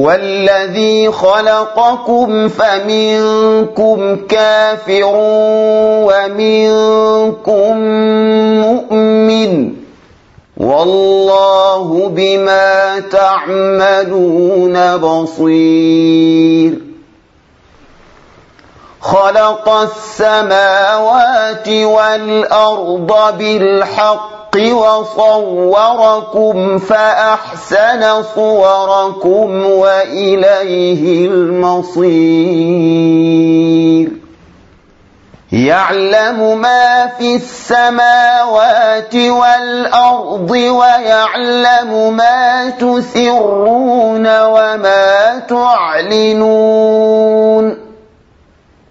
هو الذي خلقكم فمنكم كافر ومنكم مؤمن والله بما تعملون بصير خلق السماوات والأرض بالحق الحق وصوركم فأحسن صوركم وإليه المصير. يعلم ما في السماوات والأرض ويعلم ما تسرون وما تعلنون.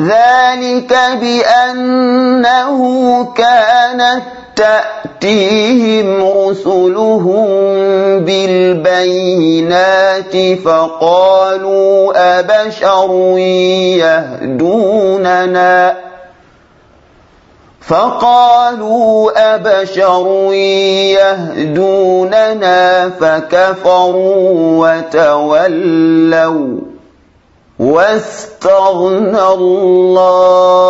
ذلك بأنه كانت تأتيهم رسلهم بالبينات فقالوا أبشر يهدوننا فقالوا أبشر يهدوننا فكفروا وتولوا واستغنى الله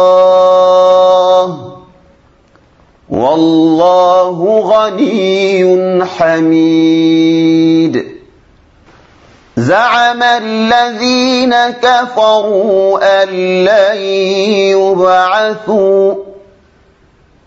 والله غني حميد. زعم الذين كفروا أن لن يبعثوا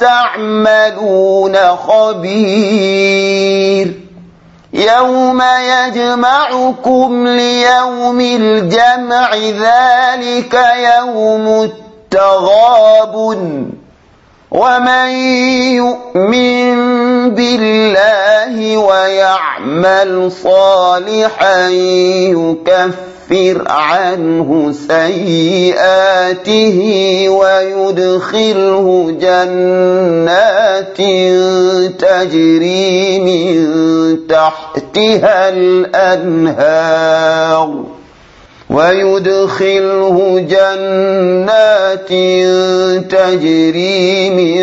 تعملون خبير يوم يجمعكم ليوم الجمع ذلك يوم التغاب ومن يؤمن بالله ويعمل صالحا يكفر عنه سيئاته ويدخله جنات تجري من تحتها الأنهار ويدخله جنات تجري من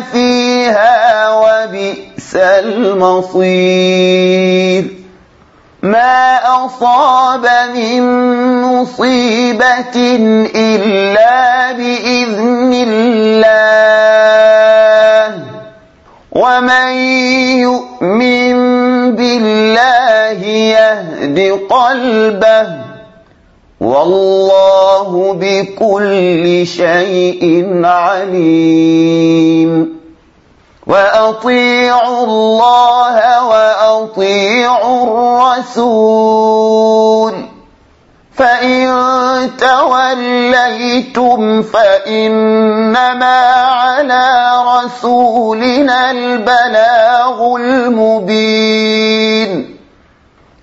فيها وبئس المصير. ما أصاب من مصيبة إلا بإذن الله. ومن يؤمن بالله يهد قلبه. والله بكل شيء عليم. وأطيعوا الله وأطيعوا الرسول. فإن توليتم فإنما على رسولنا البلاغ المبين.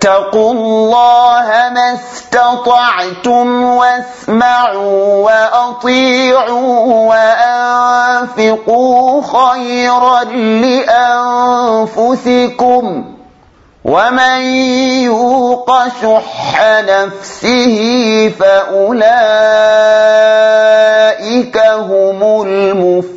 فاتقوا الله ما استطعتم واسمعوا وأطيعوا وأنفقوا خيرا لأنفسكم ومن يوق شح نفسه فأولئك هم المفلحون